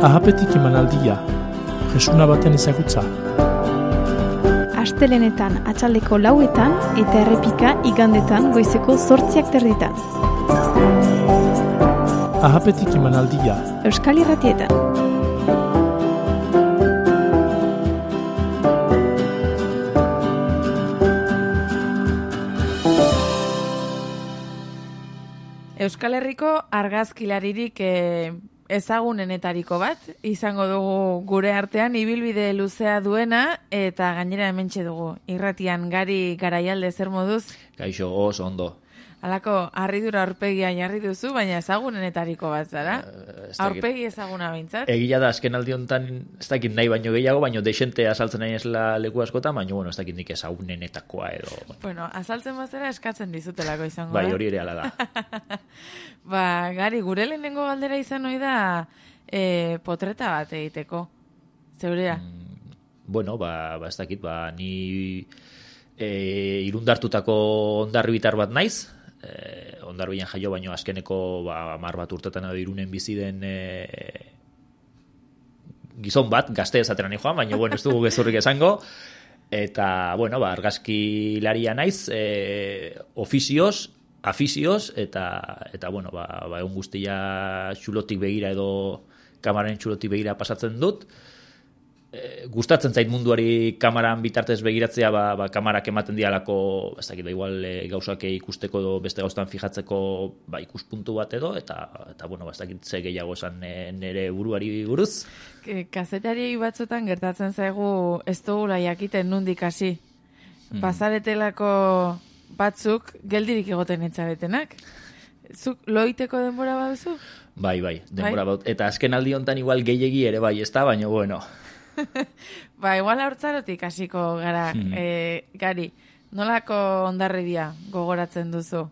Ahapetik emanaldia, jesuna baten ezagutza. Astelenetan atxaldeko lauetan eta errepika igandetan goizeko zortziak terditan. Ahapetik emanaldia, Euskal Irratietan. Euskal Herriko argazkilaririk eh, ezagunenetariko bat, izango dugu gure artean ibilbide luzea duena, eta gainera hementxe dugu, irratian gari garaialde zer moduz, Kaixo, oso ondo. Halako, harridura aurpegia jarri duzu, baina ezagunenetariko bat zara. dakit. Aurpegi ezaguna behintzat. Egia da, azken aldi honetan, ez dakit nahi baino gehiago, baino desente azaltzen nahi esla leku askotan, baino, bueno, ez dakit nik ezagunenetakoa edo... Bueno, azaltzen bazera eskatzen dizutelako izango Bai, da. hori ere ala da. Ba, gari, gure lehenengo galdera izan hori da e, potreta bat egiteko. Zeurea. Mm. Bueno, ba, ba ez dakit, ba, ni e, irundartutako ondarri bitar bat naiz, e, ondarbian jaio baino azkeneko ba, mar bat urtetan edo irunen bizi den e, gizon bat, gazte esateran joan, baina bueno, ez dugu gezurrik esango, eta, bueno, ba, argazkilaria naiz, e, ofizioz, afizioz, eta, eta bueno, ba, ba, egun guztia txulotik begira edo kamararen txulotik begira pasatzen dut, e, gustatzen zait munduari kamaran bitartez begiratzea, ba, ba kamarak ematen dialako, ez dakit, da, igual e, gauzak ikusteko edo beste gauztan fijatzeko ba, ikuspuntu bat edo, eta, eta bueno, ba, ez dakit ze gehiago esan e, nere buruari buruz. Ke- Kazetariei batzutan gertatzen zaigu ez dugula jakiten nundik hasi. Hmm. Pasaretelako batzuk geldirik egoten etzaretenak. Zuk loiteko denbora baduzu? Bai, bai, denbora Bai? bat. Eta azken aldi hontan igual gehiegi ere bai, ez da, baina bueno. Ba, igual haurtzarotik hasiko gara, Hmm. e, gari, nolako ondarribia gogoratzen duzu?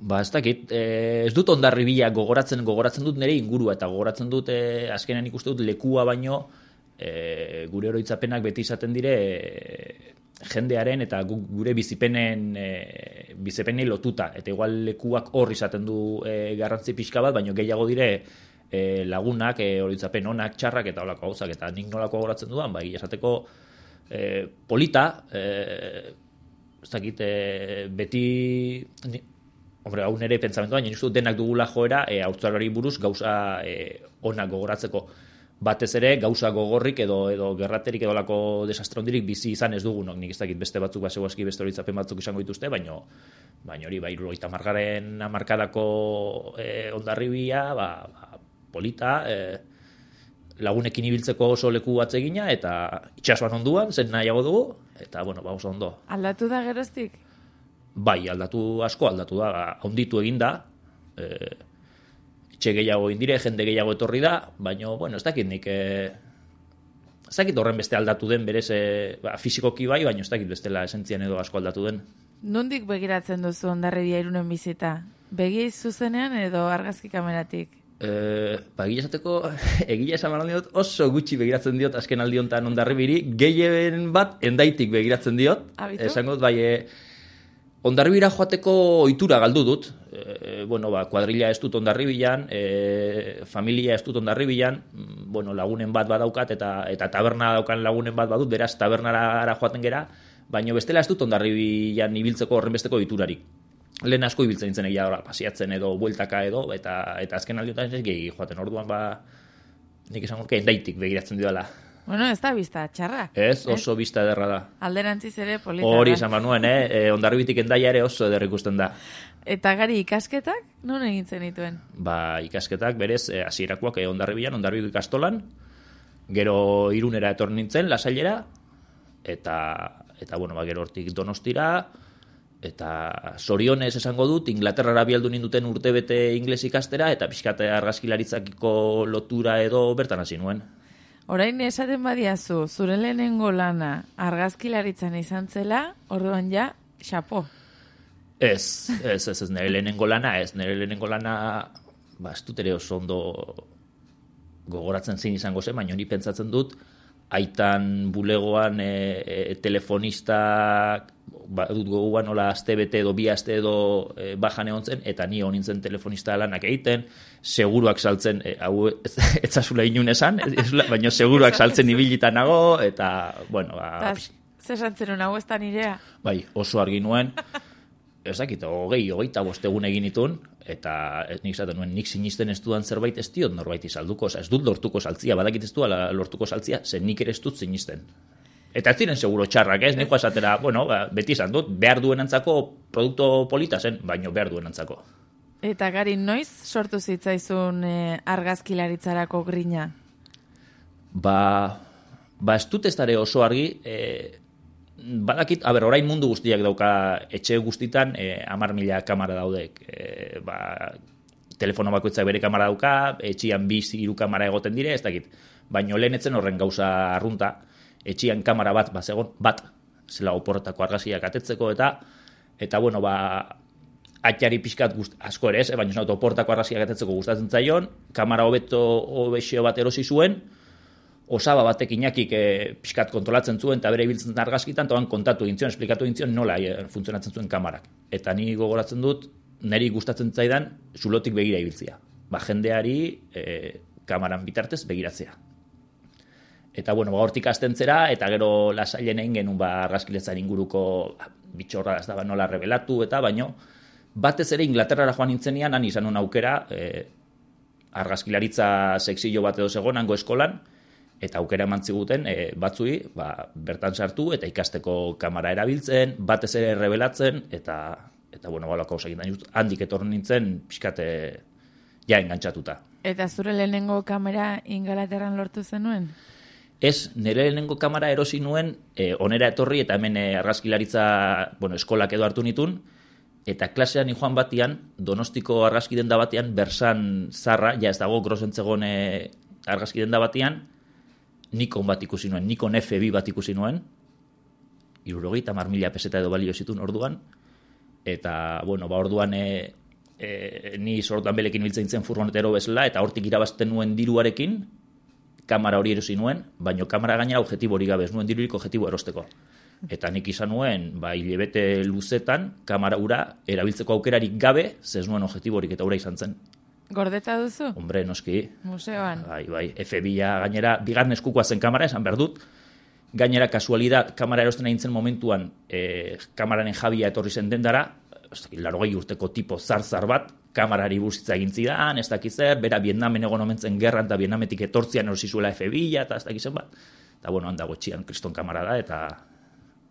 Ba, ez dakit, e, ez dut ondarri bila gogoratzen, gogoratzen dut nire ingurua, eta gogoratzen dut e, azkenean ikuste dut lekua baino e, gure oroitzapenak beti izaten dire e, jendearen eta gu- gure bizipenen e, bizipenei lotuta, eta igual lekuak hor izaten du e, garrantzi pixka bat, baino gehiago dire e, lagunak, e, oroitzapen onak, txarrak eta holako gauzak, eta nik nolako gogoratzen dudan, bai, esateko e, polita, e, ez dakit, e, beti ni, Hombre, hau nere pentsamendu baina dut denak dugula joera e, haurtzarori buruz gauza e, onak gogoratzeko. Batez ere, gauza gogorrik edo edo gerraterik edo lako desastre hondirik bizi izan ez dugunok. Nik ez dakit beste batzuk basego aski beste horitzapen batzuk izango dituzte, baino baina hori bai hirurogeita hamargarren hamarkadako e, ondarribia, ba, ba, polita, e, lagunekin ibiltzeko oso leku atsegina eta itsasoan onduan, zen nahiago dugu, eta bueno, ba oso ondo. Aldatu da geroztik? Bai, aldatu asko aldatu da, haunditu egin da, e, etxe gehiago indire, jende gehiago etorri da, baina, bueno, ez dakit nik, e, ez dakit horren beste aldatu den, berez, e, ba, fizikoki bai, baina ez dakit bestela esentzian edo asko aldatu den. Nondik begiratzen duzu ondarribia irunen bizita? Begi zuzenean edo argazki kameratik? E, ba, egia esateko, egia esan behar diot, oso gutxi begiratzen diot azken aldi honetan ondarribiri, gehien bat endaitik begiratzen diot, Abitu? esango dut, bai, e, Ondarribira joateko ohitura galdu dut. E, bueno, ba, kuadrilla ez dut ondarribilan, e, familia ez dut ondarribilan, mm, bueno, lagunen bat badaukat eta eta taberna daukan lagunen bat badut, beraz tabernara joaten gera, baina bestela ez dut ondarribilan ibiltzeko horrenbesteko ohiturarik. Lehen asko ibiltzen nintzen egia ora, pasiatzen edo bueltaka edo, eta eta azken aldiotan ez gehi joaten orduan ba, nik esan gorke endaitik begiratzen didala. Bueno, ez da bizta, txarra. Ez, oso bista ederra da. Alderantziz ere polita. Hori esan banuen, eh? E, ondarribitik endaia ere oso eder ikusten da. Eta gari ikasketak, non egin zenituen? ba, ikasketak berez eh, hasierakoak e, ondarribian, ondarribiko ikastolan, gero irunera etorri nintzen, lasailera, eta, eta bueno, ba, gero hortik donostira, eta sorionez esango dut, Inglaterrara bialdu ninduten urtebete ingles ikastera, eta pixkate argazkilaritzakiko lotura edo bertan hasi nuen. Orain esaten badiazu, zure lehenengo lana argazkilaritzan izan zela, orduan ja, xapo. Ez, ez, ez, ez, nire lehenengo lana, ez, nire lehenengo lana, ba, ez dut ere oso ondo gogoratzen zein izango zen, baina hori pentsatzen dut, aitan bulegoan e, e, telefonista ba, dut goguan nola aste bete edo bi aste edo e, bajan egon zen, eta ni hon nintzen telefonista lanak egiten, seguruak saltzen, e, hau ez, ez zazula inun esan, baina seguruak saltzen ibilitan nago, eta, bueno, ba... Zesantzen hau ez da nirea? Bai, oso argi nuen, ez dakit, hogei, hogeita bostegun egin itun, eta ez nik zaten nuen, nik sinisten ez dudan zerbait ez diot norbait izalduko, ez dut lortuko saltzia, badakit ez duela lortuko saltzia, zen nik ere ez dut sinisten. Eta ez diren seguro txarrak, ez? Niko esatera, bueno, ba, beti izan dut, behar duen antzako produkto polita zen, baino behar duen antzako. Eta gari, noiz sortu zitzaizun e, argazkilaritzarako grina? Ba, ba ez dut ez dara oso argi, e, badakit, a ber, orain mundu guztiak dauka etxe guztitan, e, amar mila kamara daudek. E, ba, telefono bakoitzak bere kamara dauka, etxian biz hiru kamara egoten dire, ez dakit. Baina lehen etzen horren gauza arrunta, etxian kamera bat, ba, zegoen, bat, zela oporretako argaziak atetzeko, eta, eta bueno, ba, atxari pixkat gust, asko ere ez, e, baina zenatu oportako argaziak atetzeko gustatzen zaion, kamera hobeto hobexio bat erosi zuen, osaba batek inakik e, pixkat kontrolatzen zuen, eta bere ibiltzen argazkitan, toan kontatu egin esplikatu egin nola e, funtzionatzen zuen kamarak. Eta ni gogoratzen dut, niri gustatzen zaidan, zulotik begira ibiltzia. Ba, jendeari e, kamaran bitartez begiratzea. Eta, bueno, ba, hortik astentzera, eta gero lasailen egin genuen, ba, argazkiletzan inguruko ba, bitxorra ez da, nola revelatu, eta baino, batez ere Inglaterrara joan nintzenean, han izan aukera, e, argazkilaritza sexillo bat edo zegoen, eskolan, eta aukera eman ziguten e, batzui, ba, bertan sartu, eta ikasteko kamera erabiltzen, batez ere revelatzen, eta, eta bueno, balako handik etorren nintzen, pixkate, ja, engantzatuta. Eta zure lehenengo kamera Ingalaterran lortu zenuen? Ez, nire lehenengo kamera erosi nuen, e, onera etorri eta hemen e, argazkilaritza, bueno, eskolak edo hartu nitun, eta klasean joan batian, donostiko argazki denda batean, bersan zarra, ja ez dago grosentzegon e, argazki denda batean, nikon bat ikusi nuen, nikon FB bat ikusi nuen, irurogeita mar peseta edo balio zitun orduan, eta, bueno, ba, orduan e, e, ni sortan belekin biltzen zen furgonetero bezala, eta hortik irabazten nuen diruarekin, kamera hori erosi nuen, baino kamera gainera objetibo hori gabe, ez nuen dirurik objetibo erosteko. Eta nik izan nuen, ba, hilebete luzetan, kamera ura erabiltzeko aukerarik gabe, zez nuen objetiborik eta ura izan zen. Gordeta duzu? Hombre, noski. Museoan. Bai, bai, FBI-a gainera, bigarren eskukoa zen kamera, esan behar dut, gainera kasualidad, kamera erosten egin momentuan, e, kamararen jabia etorri zen dendara, larogei urteko tipo zar-zar bat, kamarari busitza egin zidan, ez dakiz zer, bera Vietnamen egon omentzen gerran, eta Vietnametik etortzian erosi zuela FBI, eta ez dakiz bat. Eta bueno, handago txian kriston kamara da, eta...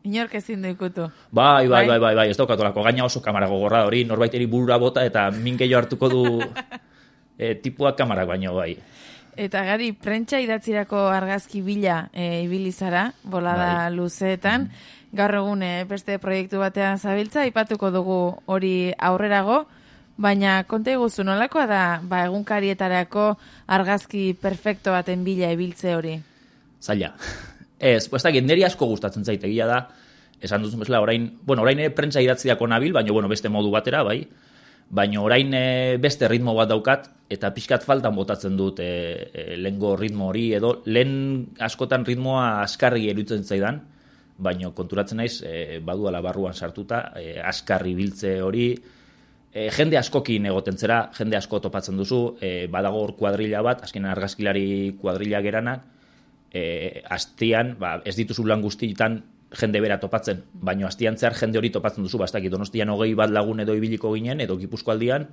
Inork ezin ikutu. Bai, bai, bai, bai, bai, bai, ez daukatolako gaina oso kamara gogorra hori, norbaiteri burura bota, eta minkeio hartuko du e, tipua kamarak baino, bai. Eta gari, prentsa idatzirako argazki bila e, ibilizara, bolada bai. luzeetan, gaur egun e, beste proiektu batean zabiltza, ipatuko dugu hori aurrerago, Baina konta eguzu nolakoa da ba, egunkarietarako argazki perfecto baten bila ibiltze hori? Zaila. Ez, pues da, neri asko gustatzen zaitegia da, esan duzu mesela, orain, bueno, orain ere prentza idatziako nabil, baina, bueno, beste modu batera, bai, baina orain e, beste ritmo bat daukat, eta pixkat faltan botatzen dut e, e, lengo ritmo hori, edo lehen askotan ritmoa askarri erutzen zaidan, baina konturatzen naiz, e, baduala barruan sartuta, e, askarri biltze hori, e, jende askokin egoten zera, jende asko topatzen duzu, e, badago hor kuadrilla bat, azken argazkilari kuadrilla geranak, e, astian, ba, ez dituzu lan guztietan jende bera topatzen, baino astian zehar jende hori topatzen duzu, bastak, donostian hogei bat lagun edo ibiliko ginen, edo gipuzko aldian,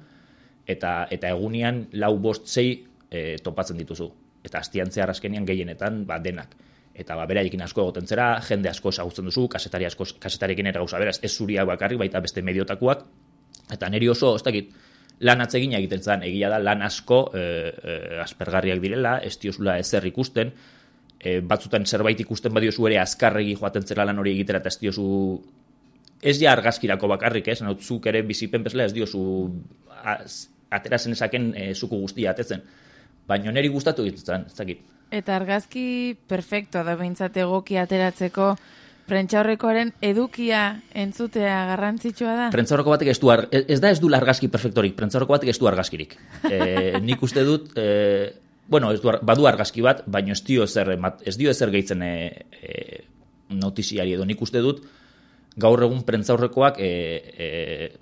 eta, eta egunian lau bost zei e, topatzen dituzu. Eta astian zehar azkenian gehienetan, ba, denak. Eta ba, beraikin asko egoten zera, jende asko esagutzen duzu, kasetari asko, kasetarikin ere gauza beraz, ez zuriak bakarrik, baita beste mediotakuak, Eta niri oso, ez dakit, lan atzegin egiten zen, egia da lan asko e, e, aspergarriak direla, ez diozula ezer ikusten, e, batzutan zerbait ikusten badiozu ere azkarregi joaten zera lan hori egitera, eta ez diozu, ez ja argazkirako bakarrik, ez, nautzuk ere bizipen bezala ez diozu aterazen esaken e, zuku guztia atetzen. Baina niri gustatu egiten ez dakit. Eta argazki perfecto da behintzat egoki ateratzeko, Prentxaurrekoaren edukia entzutea garrantzitsua da? Prentxaurreko batek ez du, ez da ez du largazki perfektorik, prentxaurreko batek ez du argazkirik. E, nik uste dut, e, bueno, ez du, ar- badu argazki bat, baino ez dio ezer, ez dio ezer gehitzen e, e, notiziari edo nik uste dut, gaur egun prentzaurrekoak e, e,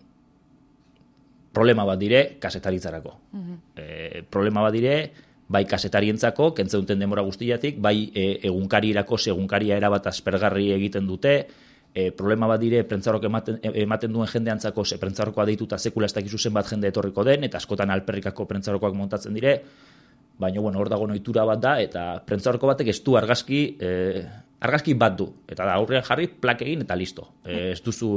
problema bat dire kasetaritzarako. e, problema bat dire, bai kasetarientzako, kentzen duten demora guztiatik, bai e, egunkarirako, egunkaria erabat aspergarri egiten dute, e, problema bat dire, prentzarrok ematen, e- ematen duen jendeantzako, ze prentzarrokoa deituta sekula ez dakizu zenbat jende etorriko den, eta askotan alperrikako prentzarrokoak montatzen dire, baina bueno, hor dago noitura bat da, eta prentzarroko batek ez du argazki, e, argazki bat du, eta da aurrean jarri plak egin eta listo. E, ez duzu,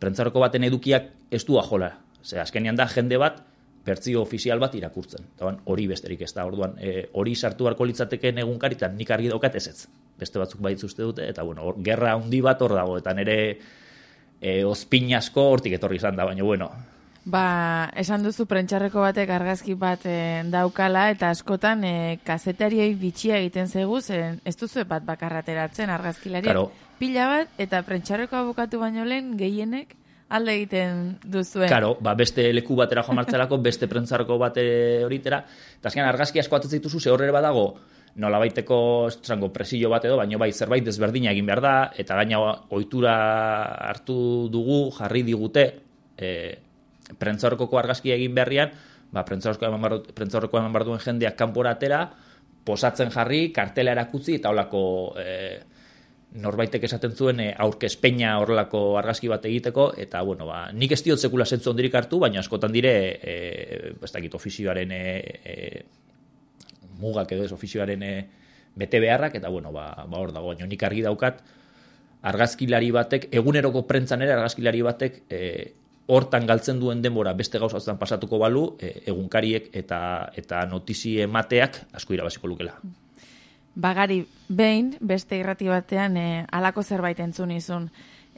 prentzarroko baten edukiak ez du ajola. Ze, azkenean da jende bat, bertzio ofizial bat irakurtzen. Eta ban, hori besterik ez da, orduan, e, hori sartu beharko litzateken egunkaritan nik argi daukat ez ez. Beste batzuk baitz uste dute, eta bueno, hor, gerra handi bat hor dago, eta nire e, ozpin asko hortik etorri izan da, baina bueno, Ba, esan duzu prentxarreko batek argazki bat e, daukala eta askotan e, kazetariei bitxia egiten zegu, zen ez duzu bat bakarrateratzen argazkilariak. Claro. Pila bat eta prentxarreko abokatu baino lehen gehienek alde egiten duzuen. Karo, ba, beste leku batera joan martzelako, beste prentzarko bate horitera, eta azkenean argazki asko atetzen dituzu, ze horre badago, nola baiteko, estrango, presillo bat edo, baino bai zerbait desberdina egin behar da, eta gaina ohitura hartu dugu, jarri digute, e, prentzarkoko argazkia egin beharrian, ba, prentzarkoa eman eman behar duen jendeak kanpora atera, posatzen jarri, kartela erakutzi, eta holako e, norbaitek esaten zuen e, aurkezpeina horrelako argazki bat egiteko, eta, bueno, ba, nik ez diot sekula zentzu ondirik hartu, baina askotan dire, e, ez dakit, ofizioaren e, e, mugak edo ez ofizioaren e, bete beharrak, eta, bueno, ba, ba hor dago, baina nik argi daukat, argazkilari batek, eguneroko prentzan ere argazkilari batek, e, hortan galtzen duen denbora beste gauza batzuetan pasatuko balu, e, egunkariek eta eta notizi emateak asko irabaziko lukela. Bagari, behin, beste irrati batean e, alako zerbait entzun izun.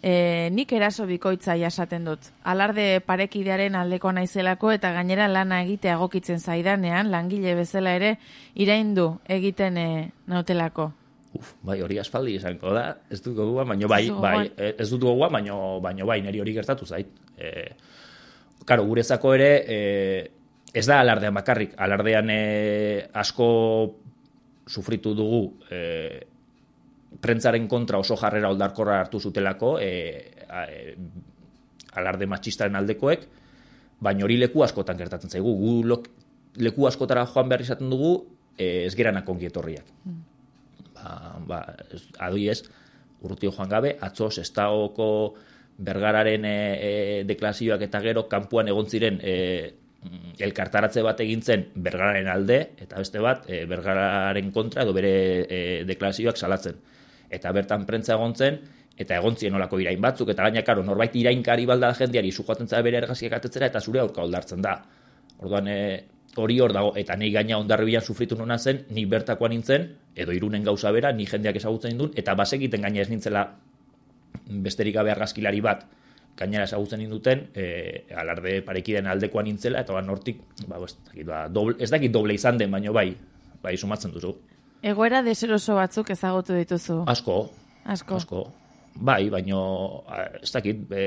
E, nik eraso bikoitza jasaten dut. Alarde parekidearen aldekoa naizelako eta gainera lana egitea egokitzen zaidanean, langile bezala ere, iraindu egiten e, nautelako. Uf, bai, hori aspaldi izango da, ez dut gogoa, baino bai, bai, eh, ez dut gogoa, baino, baino bai, niri hori gertatu zait. E, karo, gurezako ere, e, ez da alardean bakarrik, alardean e, asko sufritu dugu e, prentzaren kontra oso jarrera oldarkorra hartu zutelako, e, a, e, alarde matxistaren aldekoek, baina hori leku askotan gertatzen zaigu. Gu lok, leku askotara joan behar izaten dugu, e, ez geranak ongi etorriak ba, ba, ez- adibidez, urrutio joan gabe, atzo sestaoko bergararen e, e, deklarazioak eta gero kanpuan egon ziren e, mm, elkartaratze bat egin zen bergararen alde, eta beste bat e, bergararen kontra edo bere e, deklarazioak salatzen. Eta bertan prentza egon zen, eta egon ziren olako irain batzuk, eta gaina, karo, norbait irainkari balda jendeari zujoaten zara bere ergaziak atetzera, eta zure aurka oldartzen da. Orduan, e, hori hor dago, eta ni gaina ondarribian sufritu nuna zen, ni bertakoa nintzen, edo irunen gauza bera, ni jendeak ezagutzen nindun, eta basegiten gaina ez nintzela besterik gabe argazkilari bat, gainera ezagutzen ninduten, e, alarde parekiden aldekoa nintzela, eta ban hortik, ba, ez dakit, ba, doble, ez dakit doble izan den, baino bai, bai, sumatzen duzu. Egoera deseroso batzuk ezagutu dituzu. Asko, Asko. asko. Bai, baino, ez dakit, e,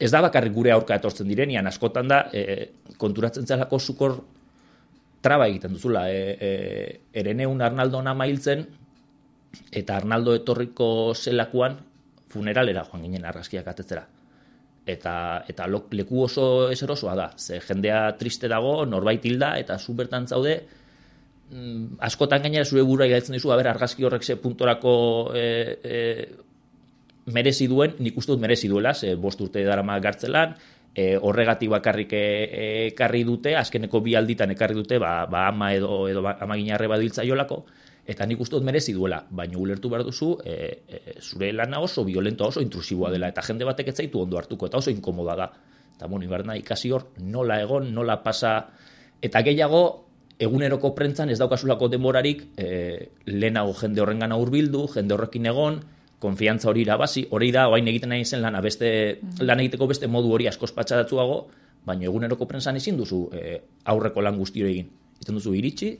ez da bakarrik gure aurka etortzen direnian, askotan da, e, konturatzen zelako zukor traba egiten duzula. E, e, ereneun Arnaldo nama hiltzen, eta Arnaldo etorriko zelakuan funeralera joan ginen argazkiak atetzera. Eta, eta lo- leku oso eserosoa da. Ze jendea triste dago, norbait hilda, eta zu bertan zaude, mm, askotan gainera zure burua galtzen dizu, aber argazki horrek ze puntorako e, e, merezi duen, nik uste dut merezi duela, ze bost urte darama gartzelan, e, horregatik bakarrik e, e, ekarri dute, azkeneko bi alditan ekarri dute, ba, ba ama edo, edo ba, ama badiltza jolako, eta nik uste dut merezi duela, baina ulertu behar duzu, e, e, zure lana oso violento, oso intrusiboa dela, eta jende batek ez zaitu ondo hartuko, eta oso inkomoda da. Eta bueno, ibarna ikasi hor, nola egon, nola pasa, eta gehiago, eguneroko prentzan ez daukasulako denborarik e, lehenago jende horrengan hurbildu, jende horrekin egon, konfiantza hori irabazi, hori da, oain egiten nahi zen lana, beste, lan egiteko beste modu hori askoz patxadatzuago, baina eguneroko prentsan ezin duzu e, aurreko lan guzti egin. Egiten duzu iritsi,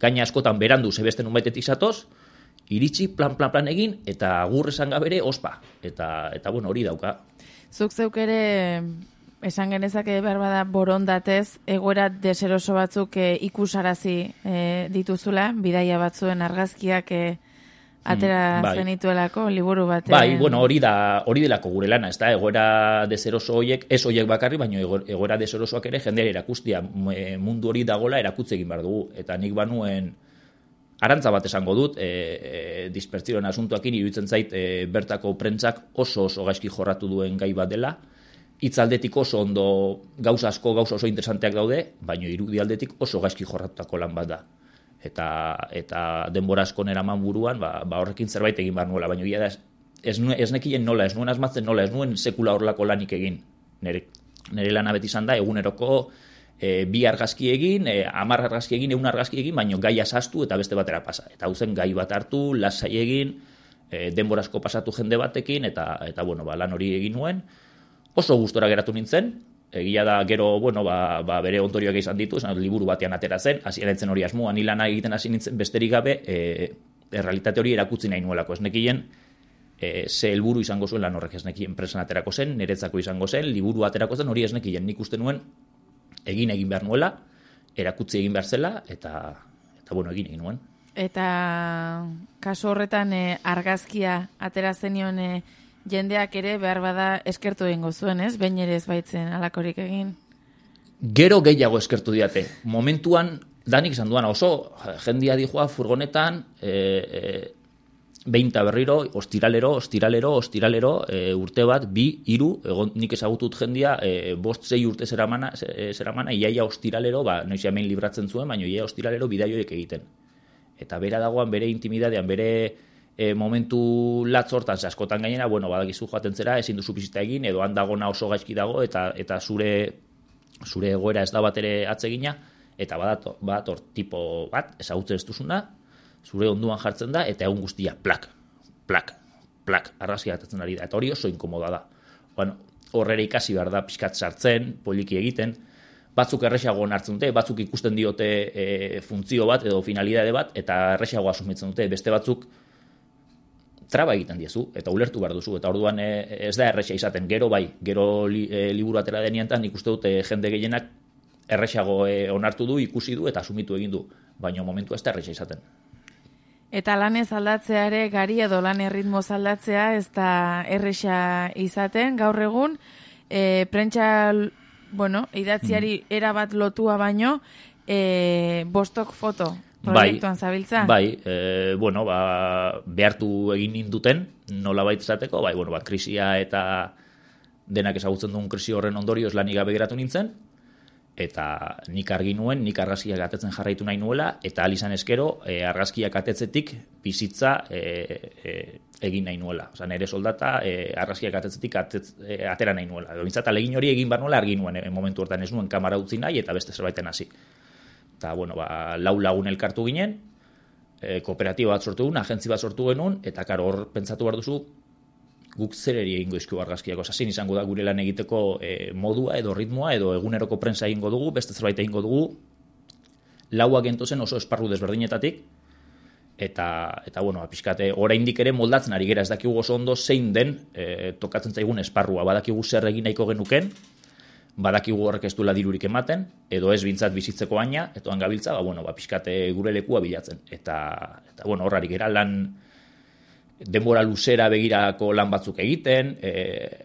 gaina askotan berandu zebeste nunbaitetik zatoz, iritsi, plan, plan, plan egin, eta agur esan gabere ospa. Eta, eta bueno, hori dauka. Zuk zeuk ere esan genezake behar bada borondatez, egoera deseroso batzuk e, ikusarazi e, dituzula, bidaia batzuen argazkiak e, atera Mm, bai. zenituelako liburu bat. Bai, bueno, hori da hori delako gure lana, ezta? Egoera deseroso hoiek, ez hoiek bakarri, baino ego- egoera deserosoak ere jendeari erakustia mu- e, mundu hori dagola erakutze egin behar dugu eta nik banuen arantza bat esango dut, e, e, dispertzioen asuntuakin iruditzen zait e, bertako prentzak oso oso gaizki jorratu duen gai bat dela, hitzaldetik oso ondo gauza asko, gauza oso interesanteak daude, baino irudialdetik oso gaizki jorratutako lan bat da. Eta, eta denbora asko eraman buruan, ba, ba horrekin zerbait egin behar nuela, baino ia da, ez, ez, nu- ez nekien nola, ez nuen asmatzen nola, ez nuen sekula horrelako lanik egin. Nere, nere lana beti izan da, eguneroko e, bi argazki egin, e, amar argazki egin, egun argazki egin, baino gaia sastu eta beste batera pasa. Eta hau zen gai bat hartu, lasai egin, e, denbora asko pasatu jende batekin, eta, eta bueno, ba, lan hori egin nuen. Oso gustora geratu nintzen, egia da gero, bueno, ba, ba bere ondorioak izan ditu, esan liburu batean atera zen, hasi nintzen hori asmoa, ni lana egiten hasi nintzen besterik gabe, e, errealitate hori erakutzi nahi nuelako, ez nekien, e, ze helburu izango zuen lan horrek ez nekien presan aterako zen, niretzako izango zen, liburu aterako zen, hori ez nekien, nik uste nuen, egin egin behar nuela, erakutzi egin behar zela, eta, eta bueno, egin egin nuen. Eta kasu horretan e, argazkia atera zenion e, jendeak ere behar bada eskertu egingo zuen, ez? Behin ere ez baitzen alakorik egin. Gero gehiago eskertu diate. Momentuan, danik izan duan oso, jendia dijoa furgonetan, e, e, behinta berriro, ostiralero, ostiralero, ostiralero, e, urte bat, bi, hiru, egon nik ezagutut jendia, e, bost zei urte zeramana, ze- zeramana, iaia ostiralero, ba, noiz hemen libratzen zuen, baina iaia ostiralero bidaioek egiten. Eta bera dagoan bere intimidadean, bere e, momentu latz hortan, askotan gainera, bueno, badakizu joaten zera, ezin duzu bizita egin, edo handagona oso gaizki dago, eta eta zure zure egoera ez da bat ere atsegina, eta badator, badator tipo bat, ezagutzen ez duzuna, zure onduan jartzen da, eta egun guztia plak, plak, plak, argazki gatatzen ari da, eta hori oso inkomoda da. Bueno, horrera ikasi behar da pixkat sartzen, poliki egiten, batzuk erresago hartzen dute, batzuk ikusten diote e, funtzio bat edo finalidade bat, eta erresago asumitzen dute, beste batzuk traba egiten diezu, eta ulertu behar duzu, eta orduan e, ez da erresa izaten, gero bai, gero li, e, liburu atera denientan ikuste dute jende gehienak erresago e, onartu du, ikusi du eta asumitu egin du, baina momentu ez da erresa izaten. Eta lanez aldatzea ere gari edo lan erritmo aldatzea ez da erresa izaten. Gaur egun e, prentsa bueno, idatziari erabat lotua baino e, bostok foto proiektuan zabiltza. Bai, e, bueno, ba, behartu egin ninduten, nola baita izateko, bai, bueno, ba, krisia eta denak ezagutzen duen krisi horren ondorioz lanik gabe geratu nintzen, eta nik argi nuen, nik argazkiak atetzen jarraitu nahi nuela, eta alizan eskero, e, argazkiak atetzetik bizitza e, e, egin nahi nuela. Osa, nire soldata e, argazkiak atetzetik atetz, e, atera nahi nuela. Edo bintzat, alegin hori egin bar nuela argi nuen, e, momentu hortan ez nuen kamara utzi nahi, eta beste zerbaiten hasi. Eta, bueno, ba, lau lagun elkartu ginen, e, kooperatiba bat sortu genuen, agentzi bat sortu genuen, eta karo hor pentsatu behar duzu, guk zereri egingo izku argazkiak. Osa, zin izango da gure lan egiteko e, modua edo ritmoa edo eguneroko prensa egingo dugu, beste zerbait egingo dugu, lauak gentozen oso esparru desberdinetatik, eta, eta bueno, ba, pixkate, oraindik ere moldatzen ari gera, ez dakigu oso ondo zein den e, tokatzen zaigun esparrua, badakigu zer egin nahiko genuken, badakigu horrek ez duela dirurik ematen, edo ez bintzat bizitzeko baina, eta gabiltza, ba, bueno, ba, pixkate gure lekua bilatzen. Eta, eta bueno, horrari gera lan denbora luzera begirako lan batzuk egiten, e,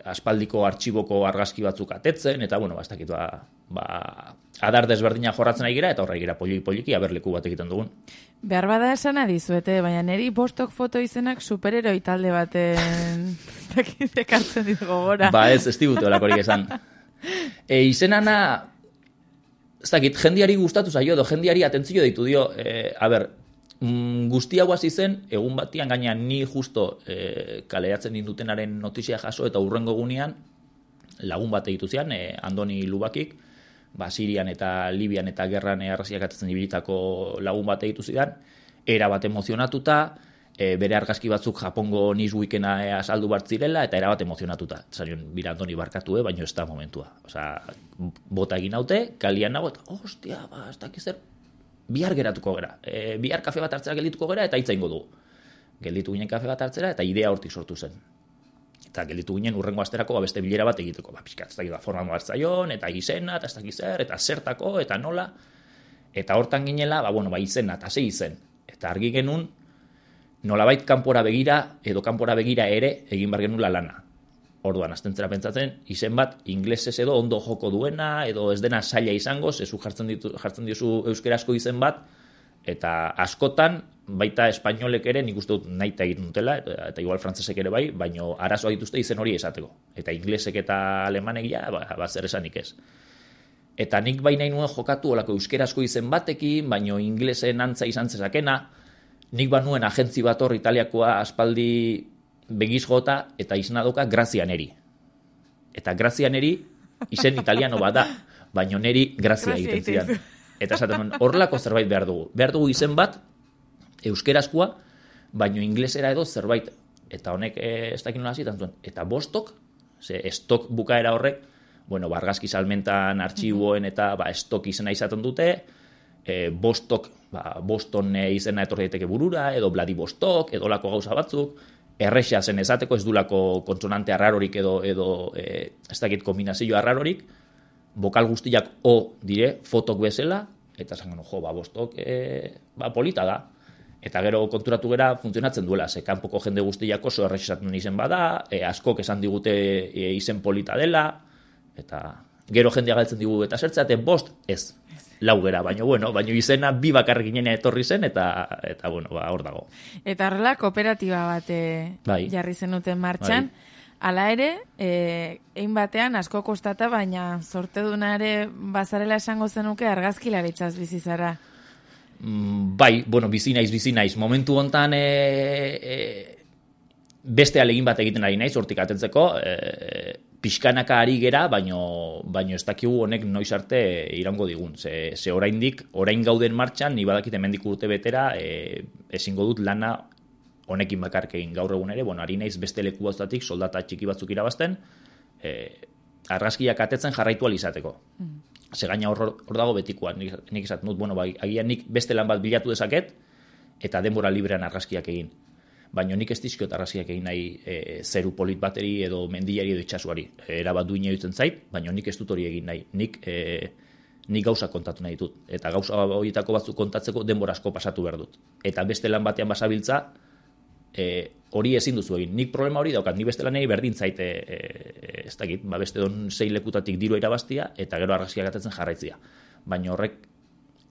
aspaldiko artxiboko argazki batzuk atetzen, eta, bueno, ba, ez ba, ba, adar desberdina jorratzen ari gira, eta horrei gira poliki poliki aberleku bat egiten dugun. Behar bada esan adizuete, baina neri bostok foto izenak superheroi talde baten ez dakit ekartzen dit gogora. Ba ez, ez digute olakorik esan. E, izenana, ez dakit, jendiari gustatu zaio, edo jendiari atentzio ditu dio, e, a ber, mm, guzti hau hasi zen, egun batian gainean ni justo e, kaleatzen dindutenaren notizia jaso, eta urrengo gunean, lagun bat egitu zian, e, Andoni Lubakik, ba, Sirian eta Libian eta gerran e, arraziak atetzen ibilitako lagun bat egitu zidan, era bat emozionatuta, e, bere argazki batzuk Japongo Newsweekena e, azaldu bat zirela, eta erabat emozionatuta. Zarion, bira Andoni barkatu, eh, baina ez da momentua. Osea, bota egin haute, kalian nago, eta, ostia, ba, ez dakiz zer, bihar geratuko gera. E, bihar kafe bat hartzera geldituko gera, eta hitza ingo dugu. Gelditu ginen kafe bat hartzera, eta idea hortik sortu zen. Eta gelditu ginen urrengo asterako ba, beste bilera bat egiteko. Ba, pixkat, ez dakit, ba, forma martzaion, eta izena, eta ez dakit zer, eta zertako, eta nola. Eta hortan ginela, ba, bueno, ba, izena, eta ze izen. Eta argi genuen, nolabait kanpora begira, edo kanpora begira ere, egin bar genula lana. Orduan, astentzera pentsatzen, izen bat, inglesez edo ondo joko duena, edo ez dena saia izango, zezu jartzen, ditu, jartzen diozu euskerazko izen bat, eta askotan, baita espainolek ere, nik uste dut nahi egiten dutela, eta igual frantzesek ere bai, baino arazoa dituzte izen hori esateko. Eta inglesek eta alemanek ja, ba, ba zer esanik ez. Eta nik bai nahi nuen jokatu olako euskerazko izen batekin, baino inglesen antza izan zezakena, nik ba nuen agentzi bat hor italiakoa aspaldi begiz jota, eta izena doka Grazianeri. Eta Grazianeri izen italiano bada, baino neri Grazia egiten zian. Eta esaten horrelako zerbait behar dugu. Behar dugu izen bat, euskerazkoa, baino inglesera edo zerbait. Eta honek e, ez dakit nola zuen. Eta bostok, ze estok bukaera horrek, bueno, bargazki salmentan artxiboen eta ba, estok izena izaten dute, e, bostok, ba, boston izena etorri daiteke burura, edo bladibostok, edo lako gauza batzuk, errexea zen ezateko, ez dulako kontsonante arrarorik edo, edo e, ez dakit kombinazio arrarorik, bokal guztiak o dire, fotok bezala, eta zango, jo, ba, bostok, e, ba, polita da, Eta gero konturatu gera funtzionatzen duela, ze kanpoko jende guztiak oso errexizatzen izen bada, e, askok esan digute e, izen polita dela, eta gero jendea galtzen digu eta zertzeate bost, ez, lau gera, baina bueno, baina izena bi bakarrik ginena etorri zen, eta, eta bueno, ba, hor dago. Eta horrela kooperatiba bat e, bai. jarri zenuten martxan, bai. Hala ere, eh, egin batean asko kostata, baina sorte ere bazarela esango zenuke argazkilaritzaz bizizara. Mm, bai, bueno, bizi naiz, bizi naiz. Momentu hontan e, e, beste alegin bat egiten ari naiz, hortik atentzeko, e, pixkanaka ari gera, baino, baino ez dakigu honek noiz arte irango digun. Ze, ze oraindik, orain gauden martxan, ni badakit hemendik urte betera, e, ezingo dut lana honekin bakarkein gaur egun ere, bueno, ari naiz beste leku batzutatik soldata txiki batzuk irabazten, e, argazkiak atetzen jarraitu alizateko. Mm ze gaina hor, hor dago betikoa, nik, nik esaten dut, bueno, bai, agian nik beste lan bat bilatu dezaket, eta denbora librean argazkiak egin. Baina nik ez dizkiot argazkiak egin nahi e, zeru polit bateri edo mendiari edo itxasuari. Era bat duine dutzen zait, baina nik ez dut hori egin nahi. Nik, e, nik gauza kontatu nahi dut. Eta gauza horietako batzuk kontatzeko denbora asko pasatu behar dut. Eta beste lan batean basabiltza, e, hori ezin duzu egin. Nik problema hori daukat, nik beste lanei berdin zaite, e, e, ez dakit, ba beste don sei lekutatik diru irabaztia, eta gero argazkiak atetzen jarraitzia. Baina horrek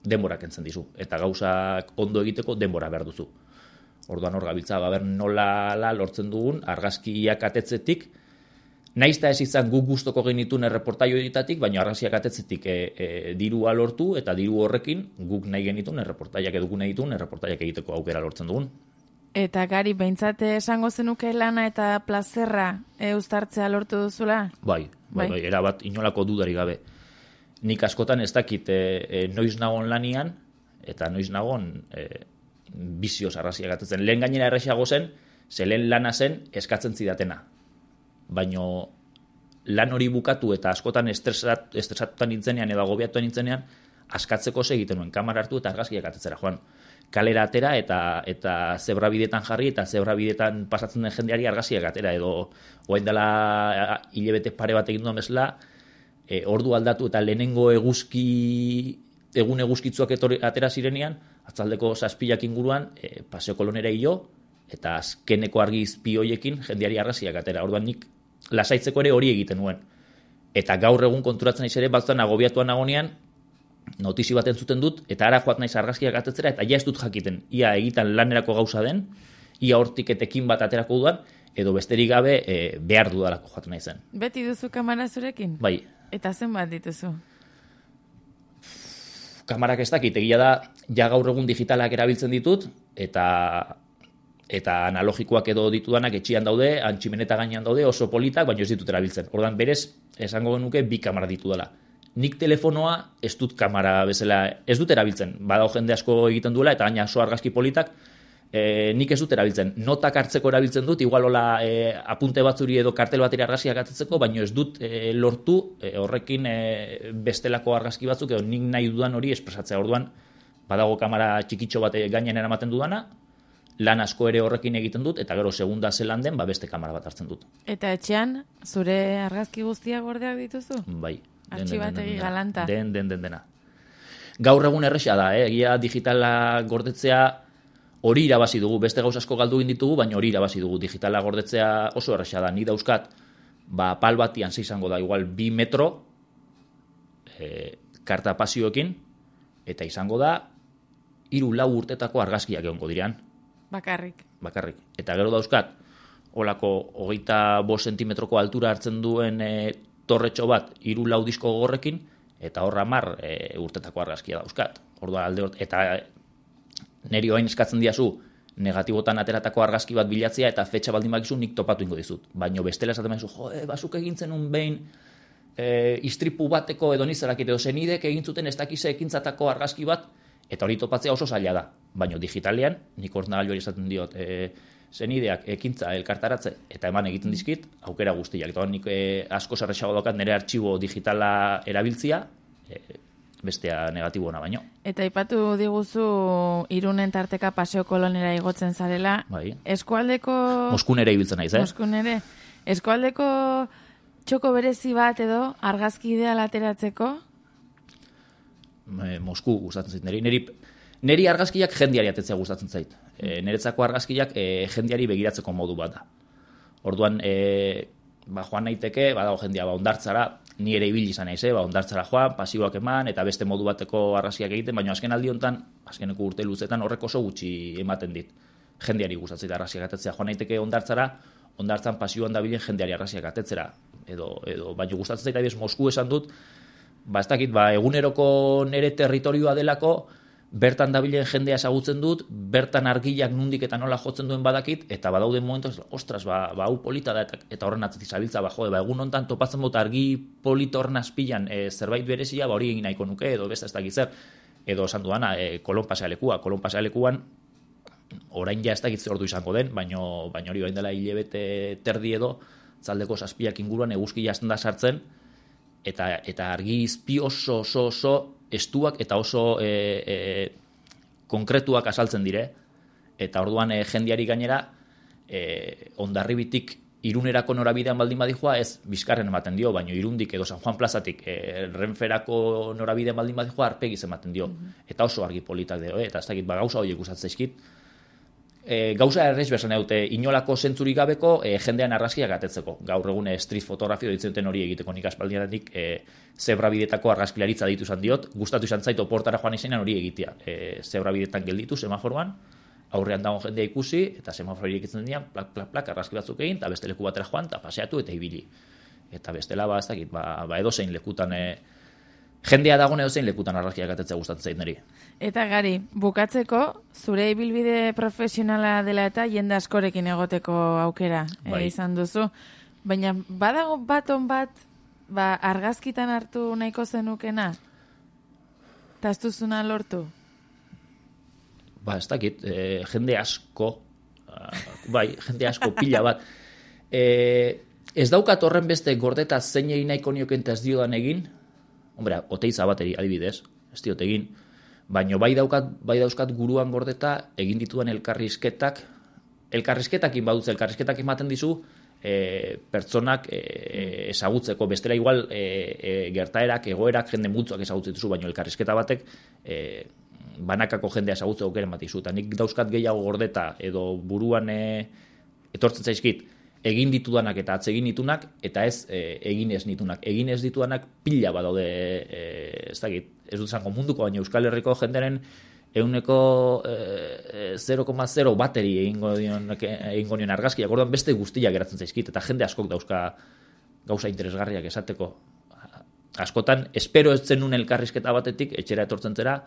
denbora kentzen dizu, eta gauzak ondo egiteko denbora behar duzu. Orduan hor gabiltza, ba, ber nola la, lortzen dugun, argazkiak atetzetik, Naiz ez izan guk gustoko genitun erreportaio editatik, baina argazkiak atetzetik e, e, dirua lortu eta diru horrekin guk nahi genitun erreportaiak eduku nahi ditun erreportaiak egiteko aukera lortzen dugun. Eta gari, behintzate esango zenuke lana eta plazerra e, ustartzea lortu duzula? Bai, bai, bai, bai, erabat inolako dudari gabe. Nik askotan ez dakit e, e, noiz nagon lanian, eta noiz nagon e, bizioz arrazia gatetzen. Lehen gainera errexago zen, ze lehen lana zen eskatzen zidatena. Baino lan hori bukatu eta askotan estresat, estresatutan nintzenean edo agobiatuan nintzenean, askatzeko egiten nuen kamara hartu eta argazkiak atetzera joan kalera atera eta eta zebrabidetan jarri eta zebrabidetan pasatzen den jendeari argazkiak atera edo orain dela hilebete pare bat egin duen bezala e, ordu aldatu eta lehenengo eguzki egun eguzkitzuak etorri, atera zirenean atzaldeko zazpilak inguruan e, paseo kolonera hilo eta azkeneko argiz pi hoiekin jendeari argazkiak atera orduan nik lasaitzeko ere hori egiten nuen eta gaur egun konturatzen naiz ere batzan agobiatuan nagonean notizi bat entzuten dut, eta ara joat naiz argazkiak atetzera, eta ja ez dut jakiten, ia egitan lanerako gauza den, ia hortik etekin bat aterako dudan, edo besterik gabe e, behar dudalako joatu nahi zen. Beti duzu kamara zurekin? Bai. Eta zen bat dituzu? Kamarak ez dakit, egia da, ja gaur egun digitalak erabiltzen ditut, eta eta analogikoak edo ditudanak etxian daude, antximeneta gainean daude, oso politak, baina ez ditut erabiltzen. Ordan berez, esango genuke, bi kamara ditu dela nik telefonoa ez dut kamera bezala, ez dut erabiltzen. Badao jende asko egiten duela eta gaina so argazki politak, e, nik ez dut erabiltzen. Notak hartzeko erabiltzen dut, igual hola e, apunte batzuri edo kartel bateri argazkiak atetzeko, baina ez dut e, lortu e, horrekin e, bestelako argazki batzuk, edo nik nahi dudan hori espresatzea orduan, badago kamera txikitxo bat gainen eramaten dudana, lan asko ere horrekin egiten dut, eta gero segunda zelan den, ba beste kamera bat hartzen dut. Eta etxean, zure argazki guztiak gordeak dituzu? Bai. Artxibategi galanta. Den, den, den, dena. Gaur egun erresa da, eh? egia digitala gordetzea hori irabazi dugu, beste gauz asko galdu egin ditugu, baina hori irabazi dugu. Digitala gordetzea oso erresa da, ni dauzkat, ba, pal batian ze izango da, igual bi metro, e, karta pasioekin, eta izango da, hiru lau urtetako argazkiak egongo direan, Bakarrik. bakarrik. Eta gero dauzkat, olako hogeita bost sentimetroko altura hartzen duen e, torretxo bat, hiru lau disko gogorrekin, eta horra mar e, urtetako argazkia dauzkat. Orduan alde hort, eta neri oain eskatzen diazu, negatibotan ateratako argazki bat bilatzea eta fetxa baldin bakizu nik topatu ingo dizut. Baina bestela esaten baizu, jo, e, basuk egintzen un behin e, istripu bateko edo nizerakit edo zenidek egin zuten ez dakize ekintzatako argazki bat, eta hori topatzea oso zaila da. Baina digitalean, nik ordenagailuari esaten diot, e, zenideak ekintza elkartaratze eta eman egiten dizkit, aukera guztiak. Eta nik e, asko zarrexago daukat nire artxibo digitala erabiltzia, e, bestea negatiboena baino. Eta ipatu diguzu irunen tarteka paseo kolonera igotzen zarela. Bai. Eskualdeko... Moskun ere ibiltzen naiz, eh? Moskun ere. Eskualdeko txoko berezi bat edo argazki ideal ateratzeko? e, Mosku gustatzen zait. Neri, neri, neri argazkiak jendiari atetzea gustatzen zait. E, niretzako argazkiak e, jendiari begiratzeko modu bat da. Orduan, e, ba, joan naiteke, badago jendia, ba, ondartzara, ni ere ibili izan naiz, eh? ba, ondartzara joan, pasioak eman, eta beste modu bateko argazkiak egiten, baina azken aldi hontan, azkeneko urte luzetan horrek oso gutxi ematen dit. Jendiari gustatzen zait argazkiak atetzea. Joan naiteke ondartzara, ondartzan pasioan dabilen jendiari argazkiak atetzera. Edo, edo, baina gustatzen zait, adibidez, Mosku esan dut, ba, ez dakit, ba, eguneroko nere territorioa delako, bertan dabilen jendea ezagutzen dut, bertan argilak nundik eta nola jotzen duen badakit, eta badauden momentu, ostras, ba, ba hau polita da, eta, eta horren atziz zabiltza, ba, jode, ba, egun hontan topatzen dut argi polita horren azpilan e, zerbait berezia, ba, hori egin nahiko nuke, edo beste ez dakit zer, edo esan duana, e, kolon pasealekua, kolon pasealekuan, orain ja ez dakit zer ordu izango den, baino, baino hori orain dela hilebete terdi edo, zaldeko zazpiak inguruan eguzki jazten da sartzen, eta, eta argi izpi oso, oso, oso estuak eta oso e, e, konkretuak asaltzen dire, eta orduan e, jendiari gainera, e, ondarribitik irunerako norabidean baldin badijua, ez bizkarren ematen dio, baino irundik edo San Juan plazatik e, renferako norabidean baldin badijua, arpegiz ematen dio. Eta oso argi politak dio, eh? eta ez dakit, ba, gauza horiek usatzen zaizkit, e, gauza errez besan dute inolako zentzurik gabeko e, jendean argazkiak atetzeko. Gaur egun street fotografio ditzen hori egiteko nik aspaldianetik e, zebra bidetako argazkilaritza ditu izan diot, gustatu izan zait oportara joan izenean hori egitea. E, zebra bidetan gelditu semaforoan, aurrean dago jendea ikusi, eta semaforo irekitzen dian, plak, plak, plak, argazki batzuk egin, eta beste leku batera joan, eta paseatu eta ibili. Eta bestela, ba, ez dakit, ba, ba edo zein lekutan, e, jendea dago edo zein lekutan argazkiak atetzea gustatzen zait niri. Eta gari, bukatzeko, zure ibilbide profesionala dela eta jende askorekin egoteko aukera e, Bai. izan duzu. Baina badago baton bat, ba, argazkitan hartu nahiko zenukena? Duzuna lortu? ba, ez dakit, e, jende asko, ah, bai, jende asko pila bat. E, ez daukat horren beste gordeta zein egin nahiko nioken eta ez diodan egin, hombre, oteiza bateri adibidez, ez diot egin, baino bai daukat, bai dauzkat guruan gordeta egin ditudan elkarrizketak, elkarrizketakin badutze, elkarrizketak ematen dizu, e, pertsonak e, ezagutzeko, bestela igual e, e, gertaerak, egoerak, jende multzoak ezagutzen dituzu, baino elkarrizketa batek e, banakako jendea ezagutzeko ematen dizu. Eta nik dauzkat gehiago gordeta edo buruan e, etortzen zaizkit, egin ditudanak eta atsegin ditunak, eta ez e, egin ez ditunak. Egin ez ditudanak pila badaude, e, ez dakit, ez dut zango munduko, baina Euskal Herriko jenderen euneko e, 0,0 bateri egingo dion, egingo nion argazkiak, orduan beste guztiak geratzen zaizkit, eta jende askok dauzka gauza interesgarriak esateko. Askotan, espero ez zenun elkarrizketa batetik, etxera etortzen zera,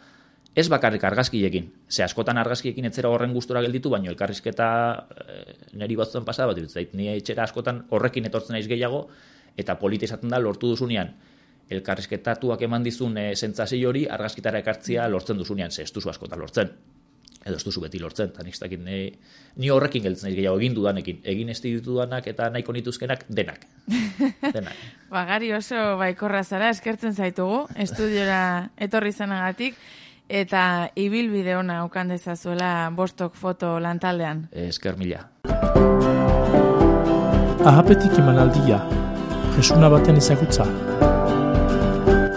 ez bakarrik argazkiekin. Ze askotan argazkiekin etzera horren gustura gelditu, baino elkarrizketa e, neri batzutan pasada bat, zait, ni etxera askotan horrekin etortzen naiz gehiago, eta polita izaten da lortu duzunean, elkarrizketatuak eman dizun e, sentsazio hori argazkitara ekartzia lortzen duzunean, ze ez duzu askotan lortzen. Edo ez duzu beti lortzen, eta nik ni, ni horrekin gelditzen naiz gehiago, egin dudanekin. Egin ez ditudanak eta nahiko nituzkenak denak. denak. Bagari oso baikorra zara, eskertzen zaitugu, estudiora etorri zanagatik. Eta ibilbide ona ukan dezazuela bostok foto lantaldean. Esker mila. Ahapetik emanaldia, jesuna baten ezagutza.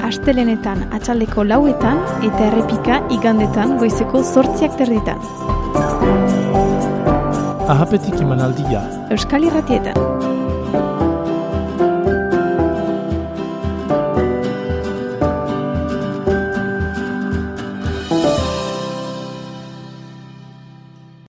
Astelenetan atxaldeko lauetan eta errepika igandetan goizeko zortziak terditan. Ahapetik emanaldia, Euskal Irratietan.